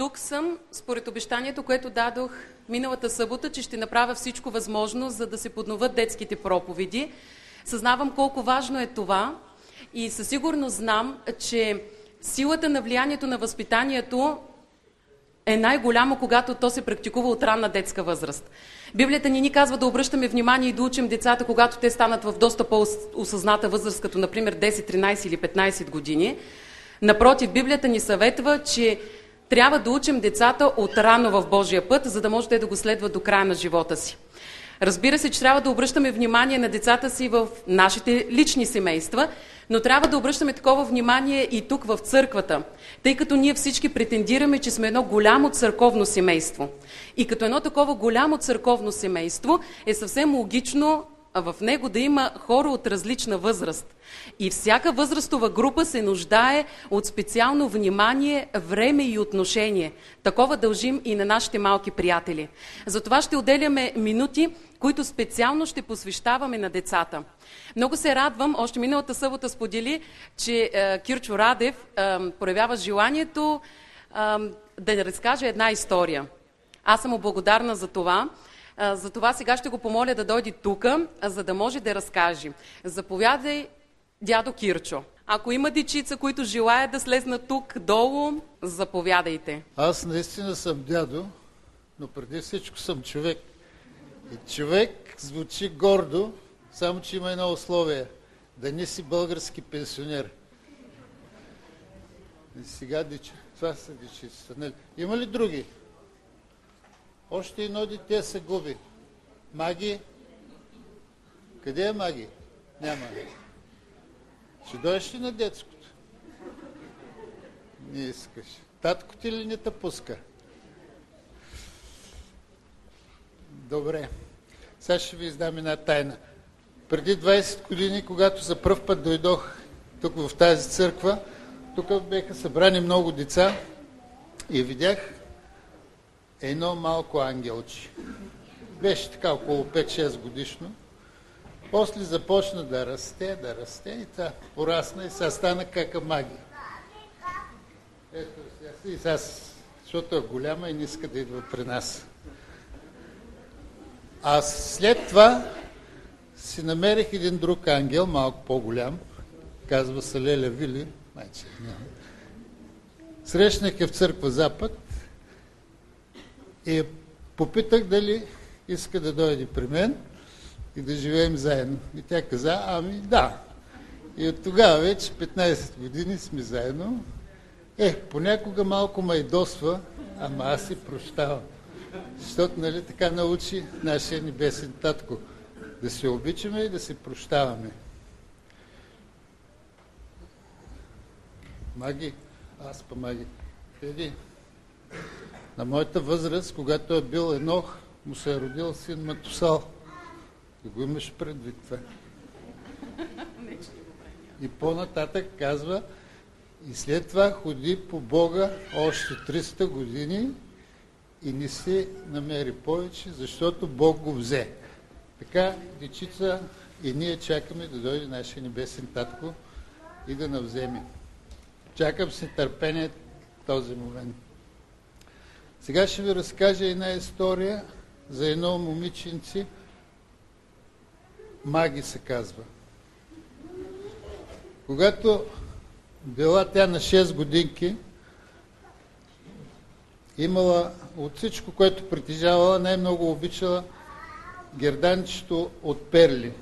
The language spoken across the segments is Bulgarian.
Тук съм според обещанието, което дадох миналата събота, че ще направя всичко възможно, за да се подноват детските проповеди. Съзнавам колко важно е това и със сигурност знам, че силата на влиянието на възпитанието е най-голямо, когато то се практикува от ранна детска възраст. Библията ни ни казва да обръщаме внимание и да учим децата, когато те станат в доста по-осъзната възраст, като например 10, 13 или 15 години. Напротив, Библията ни съветва, че трябва да учим децата от рано в Божия път, за да може те да го следват до края на живота си. Разбира се, че трябва да обръщаме внимание на децата си в нашите лични семейства, но трябва да обръщаме такова внимание и тук в църквата, тъй като ние всички претендираме, че сме едно голямо църковно семейство. И като едно такова голямо църковно семейство е съвсем логично в него да има хора от различна възраст. И всяка възрастова група се нуждае от специално внимание, време и отношение. Такова дължим и на нашите малки приятели. Затова ще отделяме минути, които специално ще посвещаваме на децата. Много се радвам, още миналата събота сподели, че е, Кирчо Радев е, проявява желанието е, да разкаже една история. Аз съм му благодарна за това. За това сега ще го помоля да дойде тук, за да може да разкаже. Заповядай, дядо Кирчо. Ако има дечица, които желаят да слезнат тук долу, заповядайте. Аз наистина съм дядо, но преди всичко съм човек. И човек звучи гордо, само че има едно условие. Да не си български пенсионер. И сега дечи. Това са дечицата. Нали? Има ли други? Още едно дете се губи. Маги? Къде е Маги? Няма. Ще дойдеш ли на детското? Не искаш. Татко ти ли не те пуска? Добре. Сега ще ви издам една тайна. Преди 20 години, когато за първ път дойдох тук в тази църква, тук беха събрани много деца и видях едно малко ангелче. Беше така около 5-6 годишно. После започна да расте, да расте и това порасна и сега стана кака магия. Ето сега и сега, защото е голяма и не иска да идва при нас. А след това си намерих един друг ангел, малко по-голям, казва се Леля Вили, майче. Срещнах я в църква Запад и попитах дали иска да дойде при мен и да живеем заедно. И тя каза, ами да. И от тогава вече 15 години сме заедно. Е, понякога малко ме идосва, ама аз си прощавам. Защото, нали, така научи нашия небесен татко. Да се обичаме и да се прощаваме. Маги, аз па маги. Еди, на моята възраст, когато е бил Енох, му се е родил син Матусал. Да го имаш предвид това. И по-нататък казва, и след това ходи по Бога още 300 години и не се намери повече, защото Бог го взе. Така, дечица, и ние чакаме да дойде нашия небесен татко и да навземе. Чакам с нетърпение този момент. Сега ще ви разкажа една история за едно момиченце, Маги се казва. Когато била тя на 6 годинки, имала от всичко, което притежавала, най-много обичала герданчето от перли.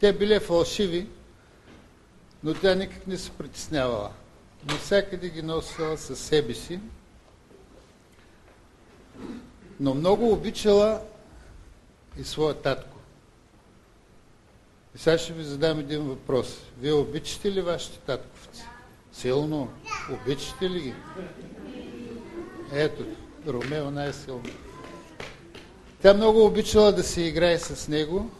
Те били фалшиви, но тя никак не се притеснявала. Но всякъде ги носила със себе си. Но много обичала и своя татко. И сега ще ви задам един въпрос. Вие обичате ли вашите татковци? Силно. Обичате ли ги? Ето, Ромео най-силно. Тя много обичала да се играе с него,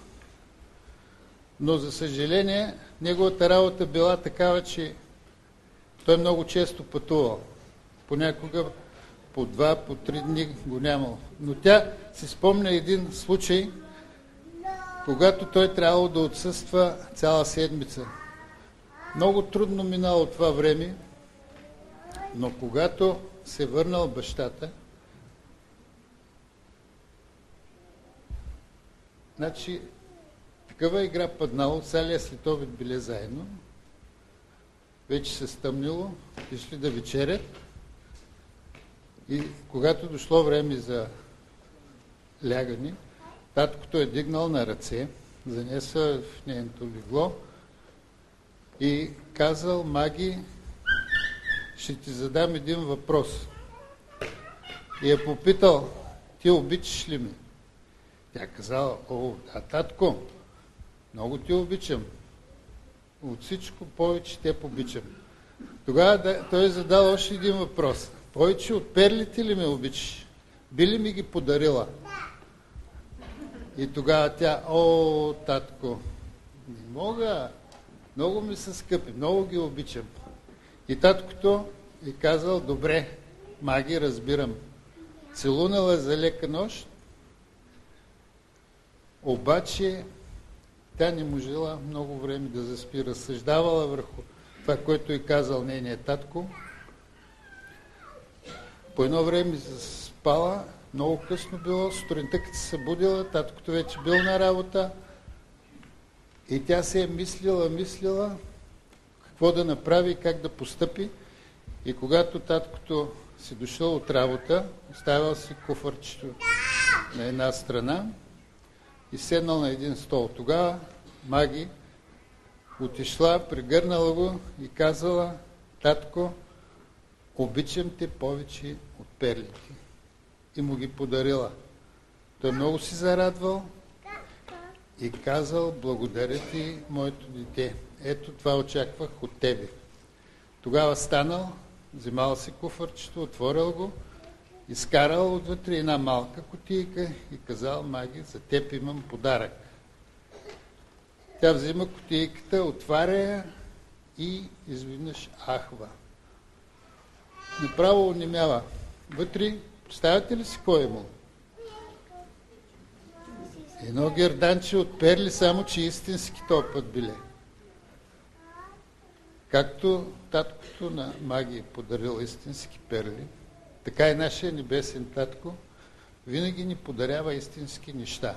но за съжаление неговата работа била такава, че той много често пътувал. Понякога по два, по три дни го нямал. Но тя си спомня един случай, когато той трябвало да отсъства цяла седмица. Много трудно минало това време, но когато се върнал бащата, значи такава игра паднало, целия след обед били заедно, вече се стъмнило, išли да вечерят и когато дошло време за лягане, таткото е дигнал на ръце, занеса в нейното легло и казал, Маги, ще ти задам един въпрос. И е попитал, ти обичаш ли ме? Тя казала, о, да, татко, много ти обичам. От всичко повече те обичам. Тогава да, той задал още един въпрос. Повече от перлите ли ме обичаш? Би ли ми ги подарила? И тогава тя, о, татко, не мога, много ми са скъпи, много ги обичам. И таткото е казал, добре, маги, разбирам. Целунала за лека нощ, обаче тя не можела много време да заспи, разсъждавала върху това, което е казал нейният татко. По едно време спала, много късно било, сутринта като се събудила, таткото вече бил на работа и тя се е мислила, мислила какво да направи как да постъпи. И когато таткото си дошъл от работа, оставил си куфърчето на една страна и седнал на един стол. Тогава Маги отишла, прегърнала го и казала, татко, обичам те повече от перлите. И му ги подарила. Той много си зарадвал и казал, благодаря ти, моето дете. Ето това очаквах от тебе. Тогава станал, вземал си куфърчето, отворил го, изкарал отвътре една малка котийка и казал, Маги, за теб имам подарък. Тя взима котийката, отваря я и изведнъж ахва. Направо онемява. Вътре, представяте ли си кой е имал? Едно герданче от перли, само че истински този път биле. Както таткото на магия е подарил истински перли, така и нашия небесен татко винаги ни подарява истински неща.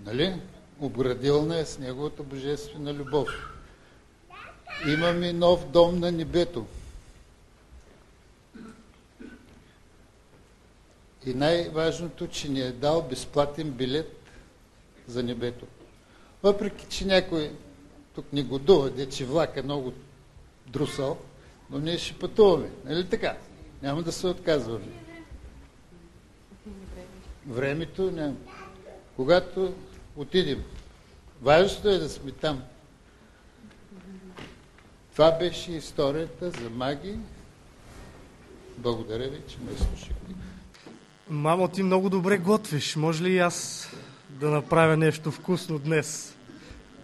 Нали? Обградилна е с неговата божествена любов. Имаме нов дом на небето. И най-важното, че ни е дал безплатен билет за небето. Въпреки, че някой тук ни годува, де че влак е много друсал, но ние ще пътуваме. Нали така? Няма да се отказваме. Времето няма. Когато отидем, важното е да сме там. Това беше историята за маги. Благодаря ви, че ме слушахте. Мамо, ти много добре готвиш. Може ли и аз да направя нещо вкусно днес?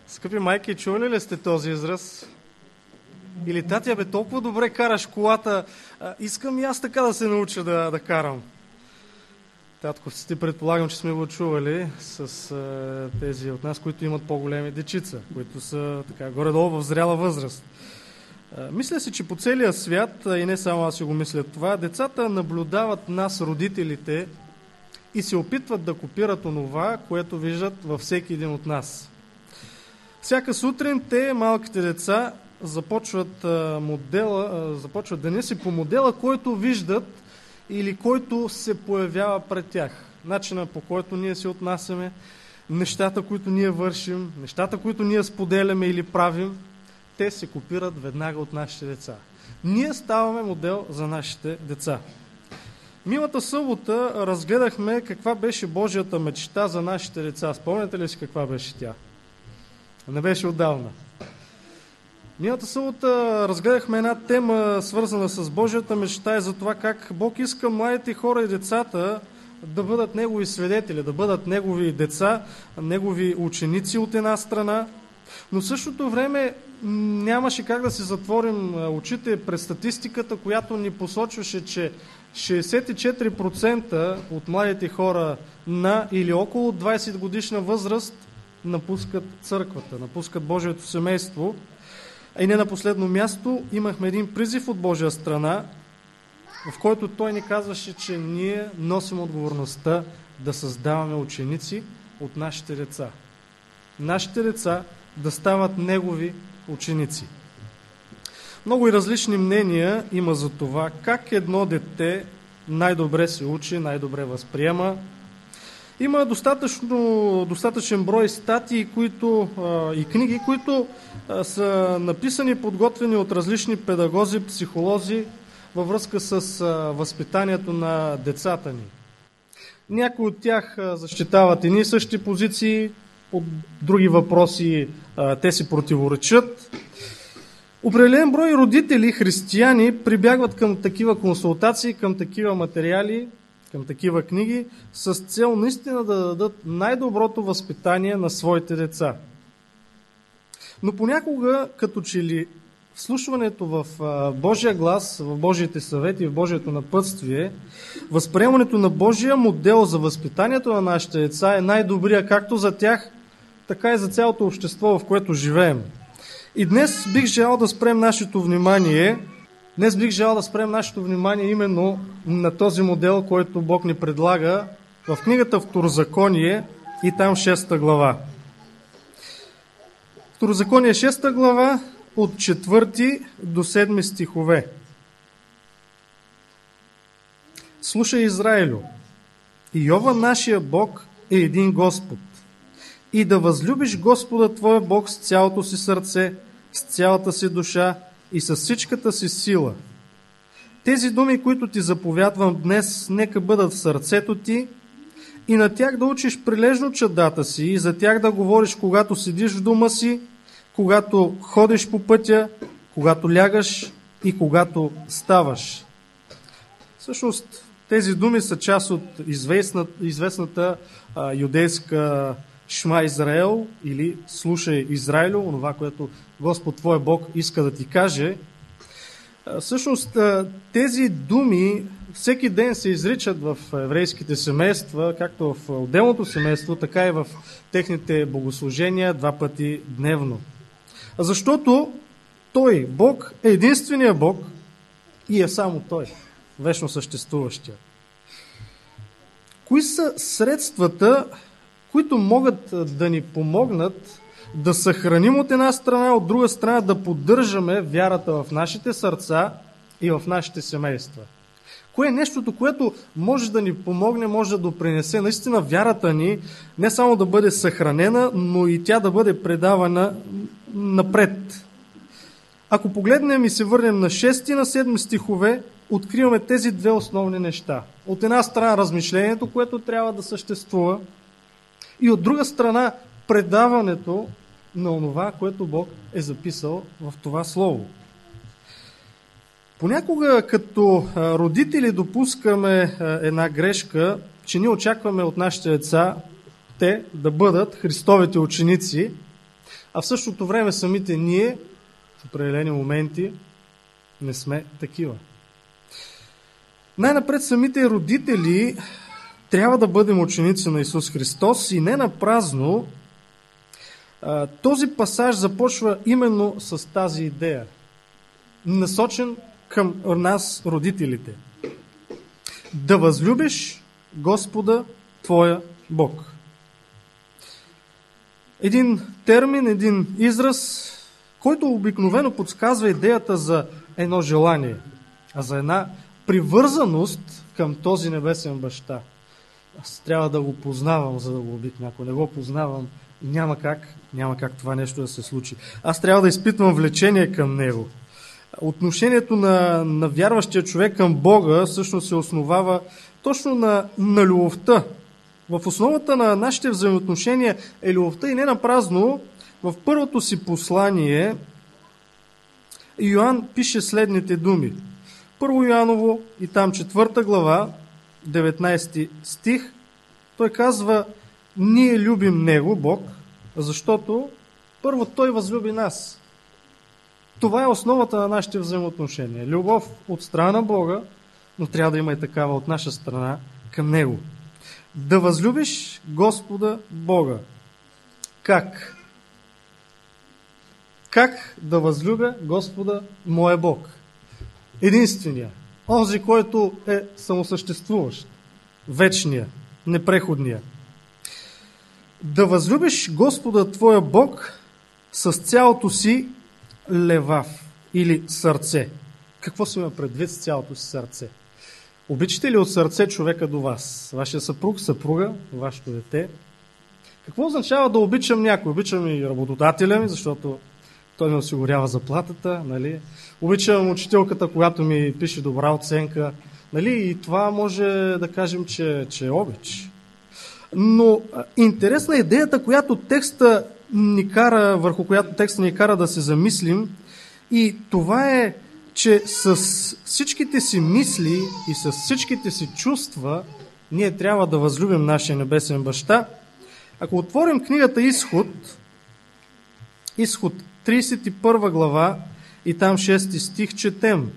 Скъпи майки, чували ли сте този израз? Или татя, бе, толкова добре караш колата, искам и аз така да се науча да, да карам. Татковците предполагам, че сме го чували с а, тези от нас, които имат по-големи дечица, които са така горе-долу в зряла възраст. Мисля си, че по целия свят, и не само аз си го мисля това, децата наблюдават нас, родителите, и се опитват да копират онова, което виждат във всеки един от нас. Всяка сутрин те, малките деца, започват, модела, започват да не си по модела, който виждат или който се появява пред тях. Начина по който ние се отнасяме, нещата, които ние вършим, нещата, които ние споделяме или правим, те се копират веднага от нашите деца. Ние ставаме модел за нашите деца. Милата събота разгледахме каква беше Божията мечта за нашите деца. Спомняте ли си каква беше тя? Не беше отдавна. Миналата събота разгледахме една тема, свързана с Божията мечта и за това как Бог иска младите хора и децата да бъдат Негови свидетели, да бъдат Негови деца, Негови ученици от една страна, но в същото време нямаше как да си затворим очите пред статистиката, която ни посочваше, че 64% от младите хора на или около 20 годишна възраст напускат църквата, напускат Божието семейство. И не на последно място имахме един призив от Божия страна в който той ни казваше, че ние носим отговорността да създаваме ученици от нашите деца. Нашите деца да стават негови ученици. Много и различни мнения има за това как едно дете най-добре се учи, най-добре възприема. Има достатъчно, достатъчен брой статии които, а, и книги, които а, са написани, подготвени от различни педагози, психолози във връзка с а, възпитанието на децата ни. Някои от тях защитават едни и същи позиции, по други въпроси те си противоречат. Определен брой родители, християни, прибягват към такива консултации, към такива материали, към такива книги, с цел наистина да дадат най-доброто възпитание на своите деца. Но понякога, като че ли вслушването в Божия глас, в Божиите съвети, в Божието напътствие, възприемането на Божия модел за възпитанието на нашите деца е най-добрия както за тях, така и за цялото общество, в което живеем. И днес бих желал да спрем нашето внимание, днес бих желал да спрем нашето внимание именно на този модел, който Бог ни предлага в книгата Второзаконие и там 6 глава. Второзаконие 6 глава от 4 до 7 стихове. Слушай, Израилю, Йова нашия Бог е един Господ и да възлюбиш Господа Твоя Бог с цялото си сърце, с цялата си душа и с всичката си сила. Тези думи, които ти заповядвам днес, нека бъдат в сърцето ти и на тях да учиш прилежно чадата си и за тях да говориш, когато седиш в дома си, когато ходиш по пътя, когато лягаш и когато ставаш. Всъщност, тези думи са част от известната, известната а, юдейска Шма Израел или слушай Израилю, онова, което Господ Твой Бог иска да ти каже. Всъщност тези думи всеки ден се изричат в еврейските семейства, както в отделното семейство, така и в техните богослужения два пъти дневно. Защото Той, Бог, е единствения Бог и е само Той, вечно съществуващия. Кои са средствата, които могат да ни помогнат да съхраним от една страна, от друга страна да поддържаме вярата в нашите сърца и в нашите семейства. Кое е нещото, което може да ни помогне, може да допринесе наистина вярата ни не само да бъде съхранена, но и тя да бъде предавана напред. Ако погледнем и се върнем на 6 и на 7 стихове, откриваме тези две основни неща. От една страна размишлението, което трябва да съществува, и от друга страна предаването на онова, което Бог е записал в това Слово. Понякога като родители допускаме една грешка, че ние очакваме от нашите деца те да бъдат Христовите ученици, а в същото време самите ние в определени моменти не сме такива. Най-напред самите родители трябва да бъдем ученици на Исус Христос и не на празно. Този пасаж започва именно с тази идея, насочен към нас, родителите. Да възлюбиш Господа Твоя Бог. Един термин, един израз, който обикновено подсказва идеята за едно желание, а за една привързаност към този небесен баща – аз трябва да го познавам, за да го обикна. Ако не го познавам, няма как, няма как това нещо да се случи. Аз трябва да изпитвам влечение към него. Отношението на, на вярващия човек към Бога всъщност се основава точно на, на любовта. В основата на нашите взаимоотношения е любовта и не на празно. В първото си послание Йоанн пише следните думи. Първо Йоаново и там четвърта глава, 19 стих, той казва, ние любим Него, Бог, защото първо Той възлюби нас. Това е основата на нашите взаимоотношения. Любов от страна на Бога, но трябва да има и такава от наша страна към Него. Да възлюбиш Господа Бога. Как? Как да възлюбя Господа, моя Бог? Единствения, онзи, който е самосъществуващ, вечния, непреходния. Да възлюбиш Господа Твоя Бог с цялото си левав или сърце. Какво се има предвид с цялото си сърце? Обичате ли от сърце човека до вас? Вашия съпруг, съпруга, вашето дете? Какво означава да обичам някой? Обичам и работодателя ми, защото той ми осигурява заплатата, нали? Обичам учителката, когато ми пише добра оценка, нали? И това може да кажем, че, че е обич. Но интересна е идеята, която текста ни кара, върху която текста ни кара да се замислим, и това е, че с всичките си мисли и с всичките си чувства ние трябва да възлюбим нашия небесен баща. Ако отворим книгата Изход, Изход 31 глава и там 6 стих четем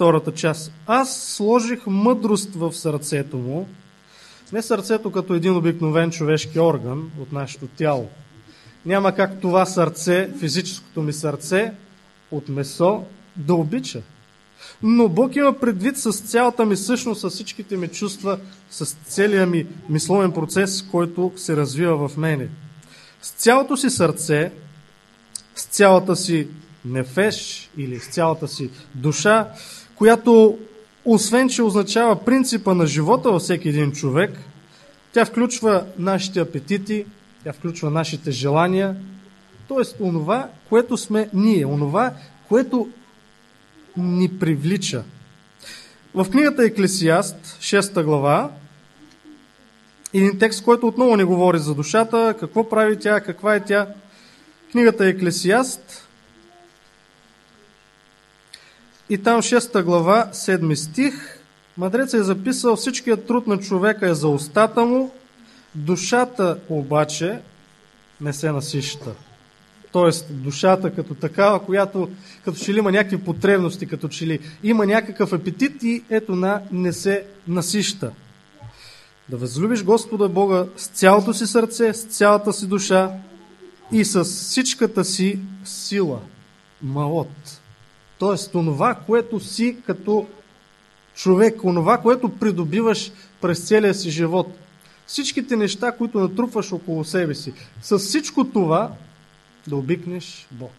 втората част. Аз сложих мъдрост в сърцето му, не сърцето като един обикновен човешки орган от нашето тяло. Няма как това сърце, физическото ми сърце, от месо да обича. Но Бог има предвид с цялата ми същност, с всичките ми чувства, с целия ми мисловен процес, който се развива в мене. С цялото си сърце, с цялата си нефеш или с цялата си душа, която освен, че означава принципа на живота във всеки един човек, тя включва нашите апетити, тя включва нашите желания, т.е. онова, което сме ние, онова, което ни привлича. В книгата Еклесиаст, 6 глава, един текст, който отново не говори за душата, какво прави тя, каква е тя. Книгата Еклесиаст и там 6 глава, 7 стих, Мъдрец е записал всичкият труд на човека е за устата му, душата обаче не се насища. Тоест, душата като такава, която като че ли има някакви потребности, като че ли има някакъв апетит и ето на не се насища. Да възлюбиш Господа Бога с цялото си сърце, с цялата си душа и с всичката си сила. Малот. Тоест, онова, което си като човек, онова, което придобиваш през целия си живот. Всичките неща, които натрупваш около себе си. С всичко това да обикнеш Бог.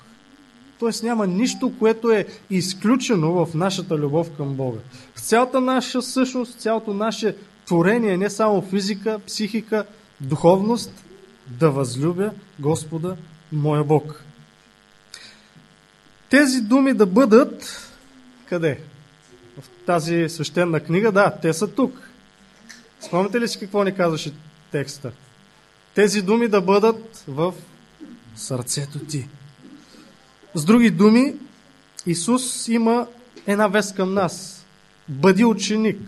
Тоест няма нищо, което е изключено в нашата любов към Бога. С цялата наша същност, цялото наше творение, не само физика, психика, духовност, да възлюбя Господа, моя Бог. Тези думи да бъдат къде? В тази свещена книга, да, те са тук. Спомните ли си какво ни казваше текста? Тези думи да бъдат в сърцето ти. С други думи, Исус има една вест към нас. Бъди ученик.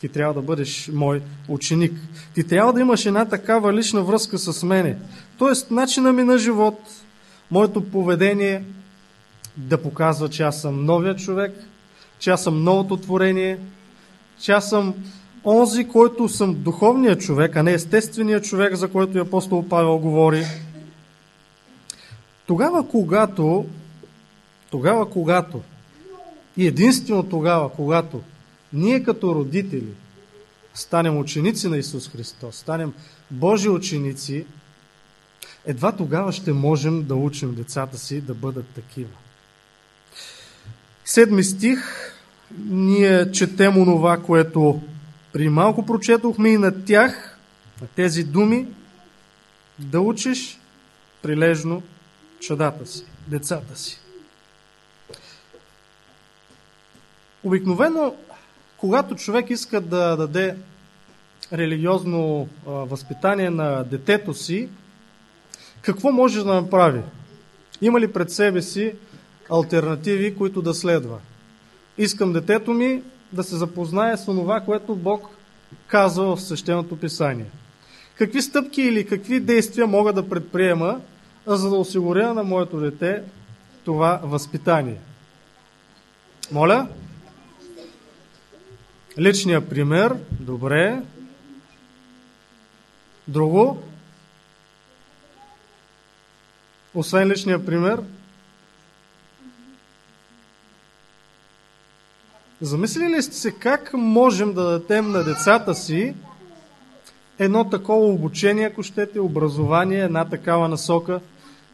Ти трябва да бъдеш мой ученик. Ти трябва да имаш една такава лична връзка с мене. Тоест, начина ми на живот, моето поведение да показва, че аз съм новия човек, че аз съм новото творение, че аз съм онзи, който съм духовният човек, а не естественият човек, за който и апостол Павел говори. Тогава, когато, тогава, когато, и единствено тогава, когато ние като родители станем ученици на Исус Христос, станем Божи ученици, едва тогава ще можем да учим децата си да бъдат такива. Седми стих, ние четем онова, което при малко прочетохме и на тях, на тези думи, да учиш прилежно чадата си, децата си. Обикновено, когато човек иска да даде религиозно възпитание на детето си, какво може да направи? Има ли пред себе си альтернативи, които да следва? Искам детето ми да се запознае с това, което Бог казва в Свещеното писание. Какви стъпки или какви действия мога да предприема, за да осигуря на моето дете това възпитание? Моля? Личния пример. Добре. Друго? Освен личния пример? Замислили ли сте се как можем да дадем на децата си едно такова обучение, ако щете, образование, една такава насока?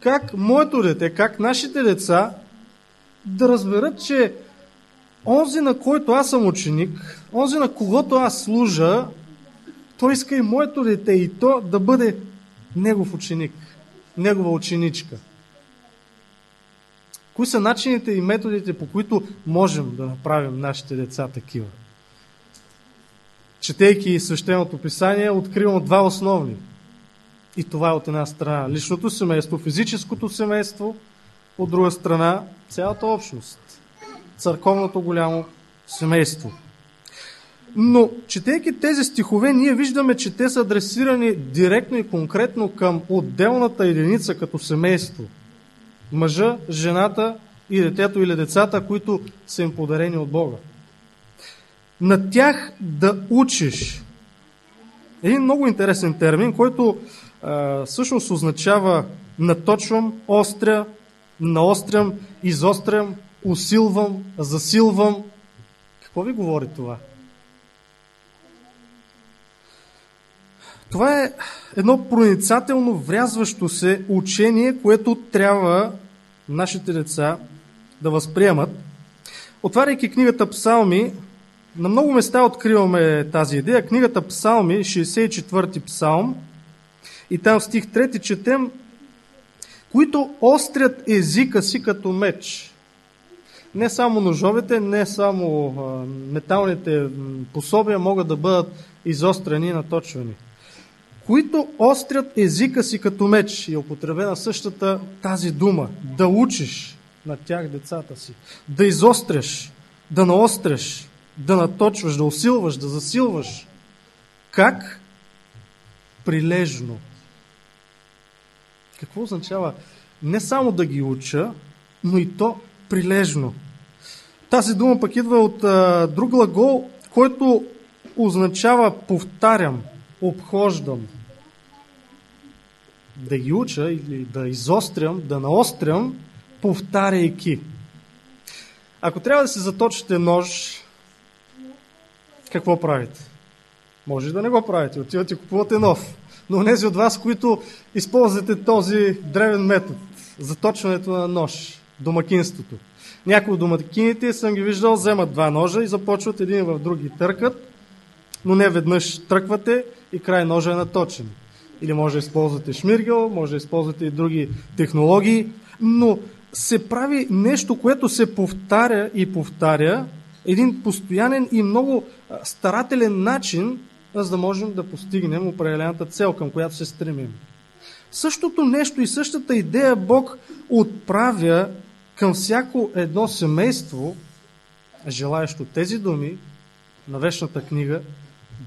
Как моето дете, как нашите деца да разберат, че онзи, на който аз съм ученик, онзи, на когото аз служа, той иска и моето дете и то да бъде негов ученик, негова ученичка. Кои са начините и методите, по които можем да направим нашите деца такива? Четейки свещеното писание, откривам два основни. И това е от една страна личното семейство, физическото семейство, от друга страна цялата общност, църковното голямо семейство. Но, четейки тези стихове, ние виждаме, че те са адресирани директно и конкретно към отделната единица като семейство. Мъжа, жената и детето или децата, които са им подарени от Бога. На тях да учиш. Един много интересен термин, който а, всъщност означава наточвам, остря, наострям, изострям, усилвам, засилвам. Какво ви говори това? Това е едно проницателно врязващо се учение, което трябва нашите деца да възприемат. Отваряйки книгата Псалми, на много места откриваме тази идея. Книгата Псалми, 64-ти псалм, и там стих 3 четем, които острят езика си като меч. Не само ножовете, не само металните пособия могат да бъдат изострени и наточвани които острят езика си като меч. И е употребена същата тази дума. Да учиш на тях децата си. Да изостряш, да наостряш, да наточваш, да усилваш, да засилваш. Как? Прилежно. Какво означава? Не само да ги уча, но и то прилежно. Тази дума пък идва от а, друг глагол, който означава повтарям, обхождам. Да ги уча или да изострям, да наострям, повтаряйки. Ако трябва да се заточите нож, какво правите? Може да не го правите, отивате и купувате нов. Но тези от вас, които използвате този древен метод, заточването на нож, домакинството. Някои от домакините съм ги виждал, вземат два ножа и започват един в други търкат, но не веднъж тръквате и край ножа е наточен. Или може да използвате шмиргел, може да използвате и други технологии, но се прави нещо, което се повтаря и повтаря, един постоянен и много старателен начин, за да можем да постигнем определената цел, към която се стремим. Същото нещо и същата идея Бог отправя към всяко едно семейство, желаещо тези думи на вечната книга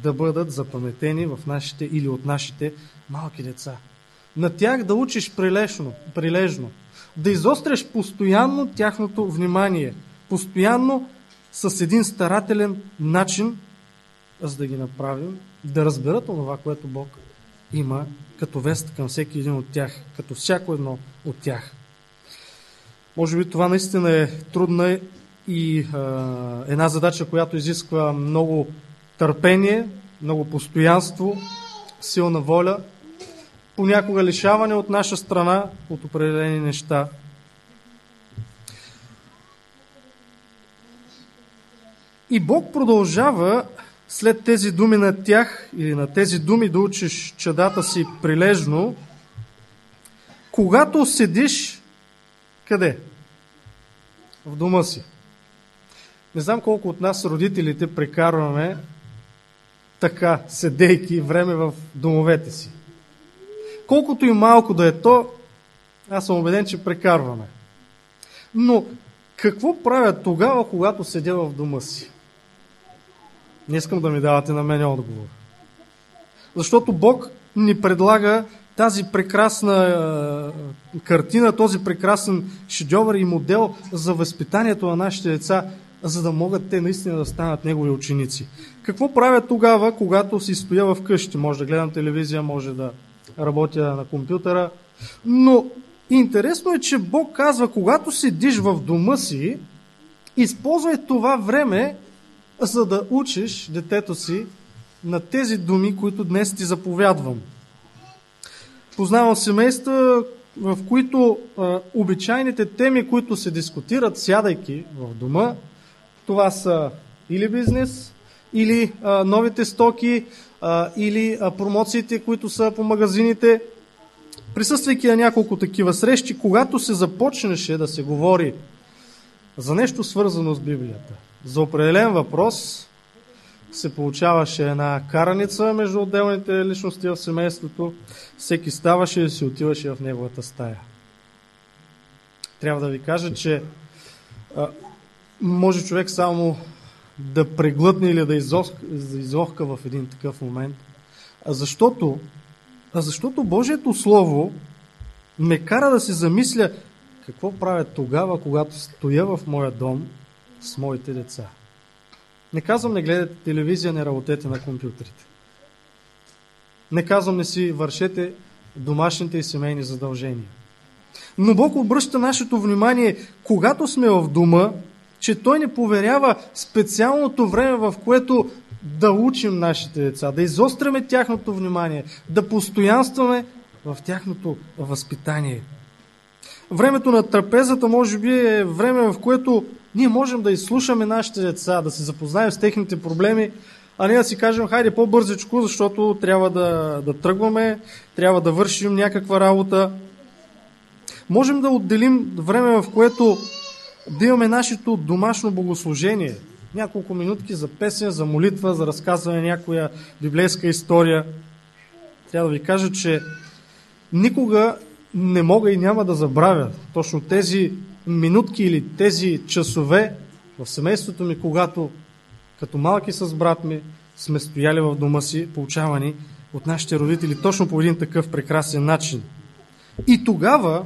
да бъдат запаметени в нашите или от нашите малки деца. На тях да учиш прилежно, прилежно да изостряш постоянно тяхното внимание, постоянно с един старателен начин, за да ги направим да разберат това, което Бог има като вест към всеки един от тях, като всяко едно от тях. Може би това наистина е трудна и е, една задача, която изисква много търпение, много постоянство, силна воля, понякога лишаване от наша страна от определени неща. И Бог продължава след тези думи на тях или на тези думи да учиш чадата си прилежно, когато седиш къде? В дома си. Не знам колко от нас родителите прекарваме така, седейки време в домовете си. Колкото и малко да е то, аз съм убеден, че прекарваме. Но какво правя тогава, когато седя в дома си? Не искам да ми давате на мен отговор. Защото Бог ни предлага тази прекрасна картина, този прекрасен шедьовър и модел за възпитанието на нашите деца, за да могат те наистина да станат негови ученици. Какво правя тогава, когато си стоя в къщи? Може да гледам телевизия, може да работя на компютъра. Но интересно е, че Бог казва, когато седиш в дома си, използвай това време, за да учиш детето си на тези думи, които днес ти заповядвам. Познавам семейства, в които а, обичайните теми, които се дискутират, сядайки в дома, това са или бизнес, или а, новите стоки, а, или а, промоциите, които са по магазините. Присъствайки на няколко такива срещи, когато се започнеше да се говори за нещо свързано с Библията, за определен въпрос, се получаваше една караница между отделните личности в семейството, всеки ставаше и си отиваше в неговата стая. Трябва да ви кажа, че а, може човек само да преглътне или да изохка в един такъв момент, а защото, а защото Божието Слово ме кара да се замисля какво правя тогава, когато стоя в моя дом с моите деца. Не казвам не гледате телевизия, не работете на компютрите. Не казвам не си вършете домашните и семейни задължения. Но Бог обръща нашето внимание, когато сме в дома, че Той ни поверява специалното време, в което да учим нашите деца, да изостряме тяхното внимание, да постоянстваме в тяхното възпитание. Времето на трапезата може би е време, в което ние можем да изслушаме нашите деца, да се запознаем с техните проблеми, а не да си кажем, хайде по-бързичко, защото трябва да, да тръгваме, трябва да вършим някаква работа. Можем да отделим време, в което да имаме нашето домашно богослужение. Няколко минутки за песен, за молитва, за разказване на някоя библейска история. Трябва да ви кажа, че никога не мога и няма да забравя точно тези минутки или тези часове в семейството ми, когато като малки с брат ми сме стояли в дома си, получавани от нашите родители точно по един такъв прекрасен начин. И тогава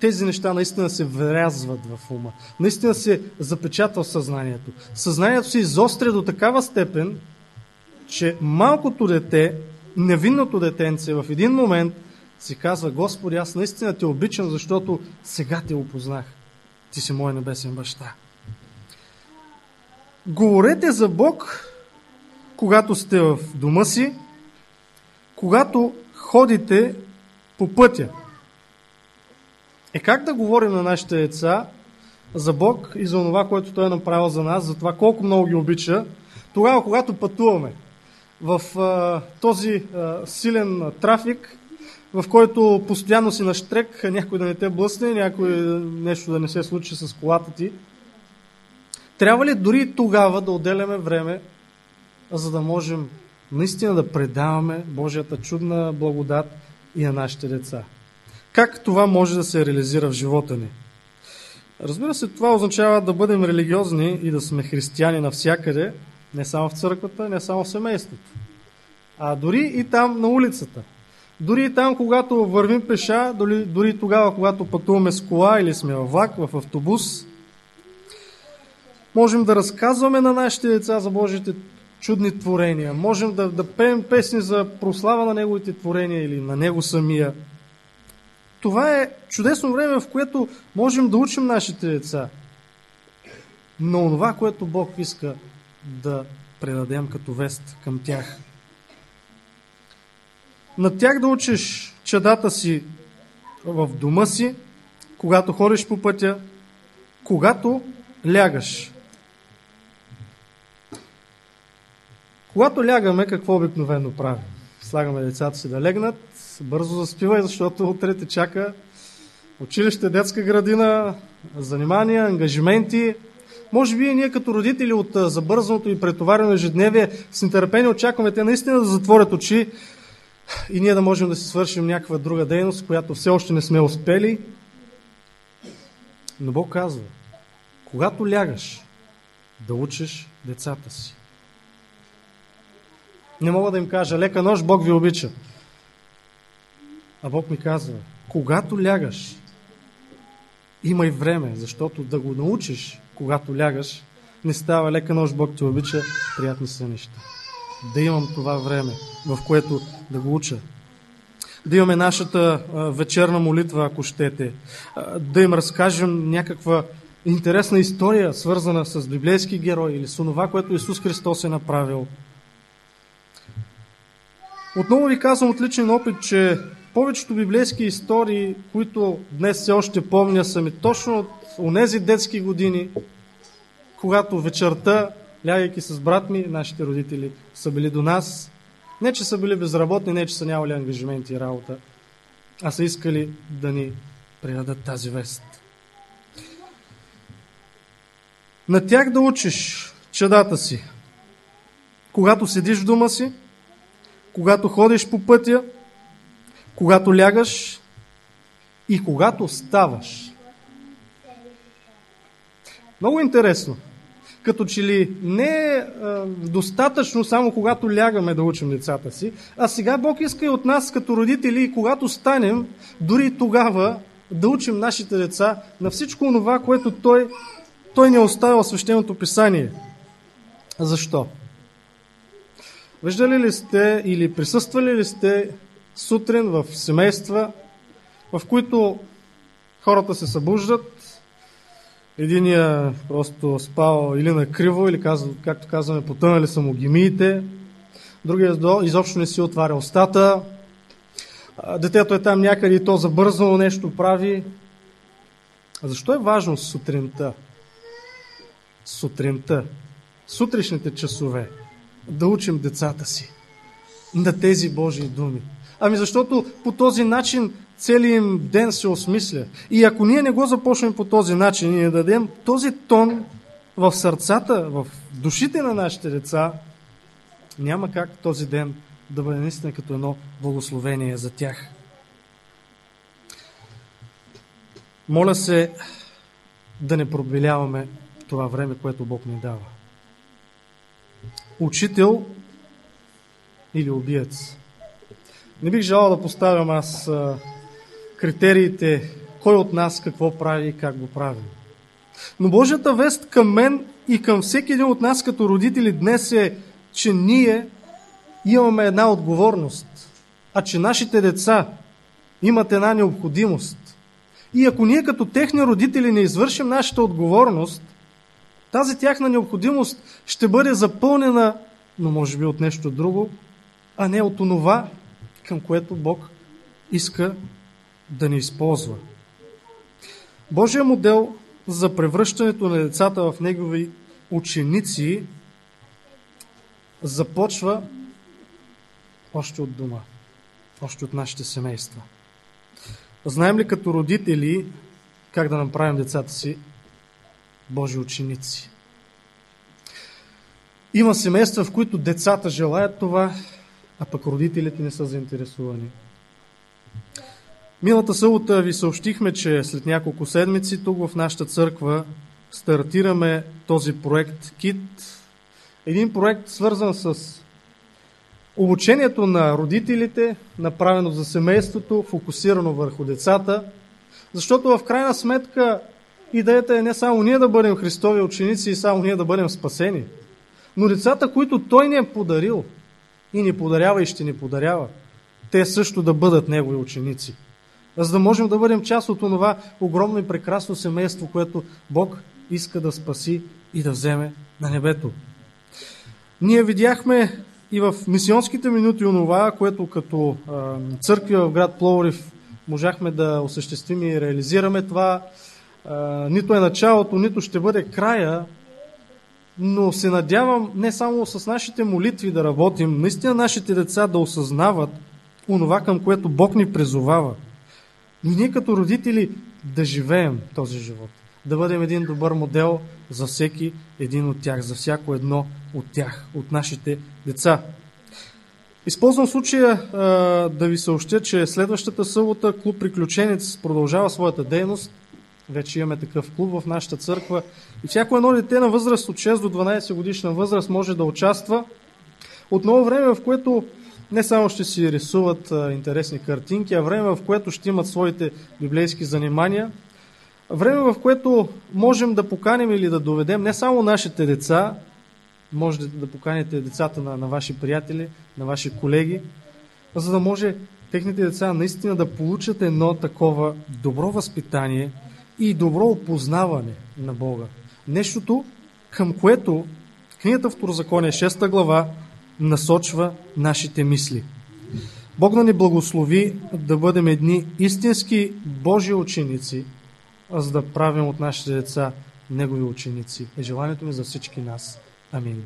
тези неща наистина се врязват в ума. Наистина се запечатва в съзнанието. Съзнанието се изостря до такава степен, че малкото дете, невинното детенце в един момент си казва, Господи, аз наистина те обичам, защото сега те опознах. Ти си мой небесен баща. Говорете за Бог, когато сте в дома си, когато ходите по пътя. Е как да говорим на нашите деца за Бог и за това, което Той е направил за нас, за това колко много ги обича, тогава, когато пътуваме в а, този а, силен трафик, в който постоянно си на штрек, някой да не те блъсне, някой нещо да не се случи с колата ти. Трябва ли дори тогава да отделяме време, за да можем наистина да предаваме Божията чудна благодат и на нашите деца? Как това може да се реализира в живота ни? Разбира се, това означава да бъдем религиозни и да сме християни навсякъде, не само в църквата, не само в семейството, а дори и там на улицата – дори и там, когато вървим пеша, дори, дори тогава, когато пътуваме с кола или сме във влак, в автобус, можем да разказваме на нашите деца за Божите чудни творения. Можем да, да пеем песни за прослава на Неговите творения или на Него самия. Това е чудесно време, в което можем да учим нашите деца. Но това, което Бог иска да предадем като вест към тях – на тях да учиш чадата си в дома си, когато ходиш по пътя, когато лягаш. Когато лягаме, какво обикновено правим? Слагаме децата си да легнат, бързо заспивай, защото утре те чака училище, детска градина, занимания, ангажименти. Може би ние като родители от забързаното и претоварено ежедневие с нетърпение очакваме те наистина да затворят очи и ние да можем да си свършим някаква друга дейност, която все още не сме успели. Но Бог казва, когато лягаш, да учиш децата си. Не мога да им кажа, лека нощ, Бог ви обича. А Бог ми казва, когато лягаш, имай време, защото да го научиш, когато лягаш, не става лека нощ, Бог те обича, приятни са неща да имам това време, в което да го уча. Да имаме нашата вечерна молитва, ако щете. Да им разкажем някаква интересна история, свързана с библейски герой или с това, което Исус Христос е направил. Отново ви казвам от личен опит, че повечето библейски истории, които днес все още помня, са ми точно от онези детски години, когато вечерта, лягайки с брат ми, нашите родители са били до нас. Не, че са били безработни, не, че са нямали ангажименти и работа, а са искали да ни предадат тази вест. На тях да учиш чадата си, когато седиш в дома си, когато ходиш по пътя, когато лягаш и когато ставаш. Много интересно. Като че ли не е достатъчно само когато лягаме да учим децата си, а сега Бог иска и от нас като родители, и когато станем, дори тогава, да учим нашите деца на всичко това, което Той, той ни е оставил в свещеното писание. Защо? Виждали ли сте или присъствали ли сте сутрин в семейства, в които хората се събуждат, единия просто спал или на криво, или както казваме, потънали са му гемиите, другия изобщо не си отваря устата, детето е там някъде и то забързано нещо прави. А защо е важно сутринта? Сутринта, сутрешните часове, да учим децата си на тези Божии думи. Ами защото по този начин целият им ден се осмисля. И ако ние не го започнем по този начин и не дадем този тон в сърцата, в душите на нашите деца, няма как този ден да бъде наистина като едно благословение за тях. Моля се да не пробеляваме това време, което Бог ни дава. Учител или убиец. Не бих желал да поставям аз критериите, кой от нас какво прави и как го прави. Но Божията вест към мен и към всеки един от нас като родители днес е, че ние имаме една отговорност, а че нашите деца имат една необходимост. И ако ние като техни родители не извършим нашата отговорност, тази тяхна необходимост ще бъде запълнена, но може би от нещо друго, а не от онова, към което Бог иска да ни използва. Божия модел за превръщането на децата в негови ученици започва още от дома, още от нашите семейства. Знаем ли като родители как да направим децата си Божи ученици? Има семейства, в които децата желаят това, а пък родителите не са заинтересувани. Миналата събота ви съобщихме, че след няколко седмици тук в нашата църква стартираме този проект КИТ. Един проект свързан с обучението на родителите, направено за семейството, фокусирано върху децата, защото в крайна сметка идеята е не само ние да бъдем Христови ученици и само ние да бъдем спасени, но децата, които Той ни е подарил и ни подарява и ще ни подарява, те също да бъдат Негови ученици. За да можем да бъдем част от това огромно и прекрасно семейство, което Бог иска да спаси и да вземе на небето. Ние видяхме и в мисионските минути онова, което като църкви в град Пловрив можахме да осъществим и реализираме това. Нито е началото, нито ще бъде края, но се надявам не само с нашите молитви да работим, наистина нашите деца да осъзнават онова, към което Бог ни призовава. Но ние като родители да живеем този живот, да бъдем един добър модел за всеки един от тях, за всяко едно от тях, от нашите деца. Използвам случая а, да ви съобщя, че следващата събота клуб Приключенец продължава своята дейност. Вече имаме такъв клуб в нашата църква. И всяко едно дете на възраст от 6 до 12 годишна възраст може да участва. Отново време, в което не само ще си рисуват а, интересни картинки, а време, в което ще имат своите библейски занимания. Време, в което можем да поканим или да доведем не само нашите деца, може да поканите децата на, на ваши приятели, на ваши колеги, за да може техните деца наистина да получат едно такова добро възпитание и добро опознаване на Бога. Нещото, към което книгата Второзаконие 6 глава насочва нашите мисли. Бог да ни благослови да бъдем едни истински Божи ученици, а за да правим от нашите деца Негови ученици. Е желанието ми за всички нас. Амин.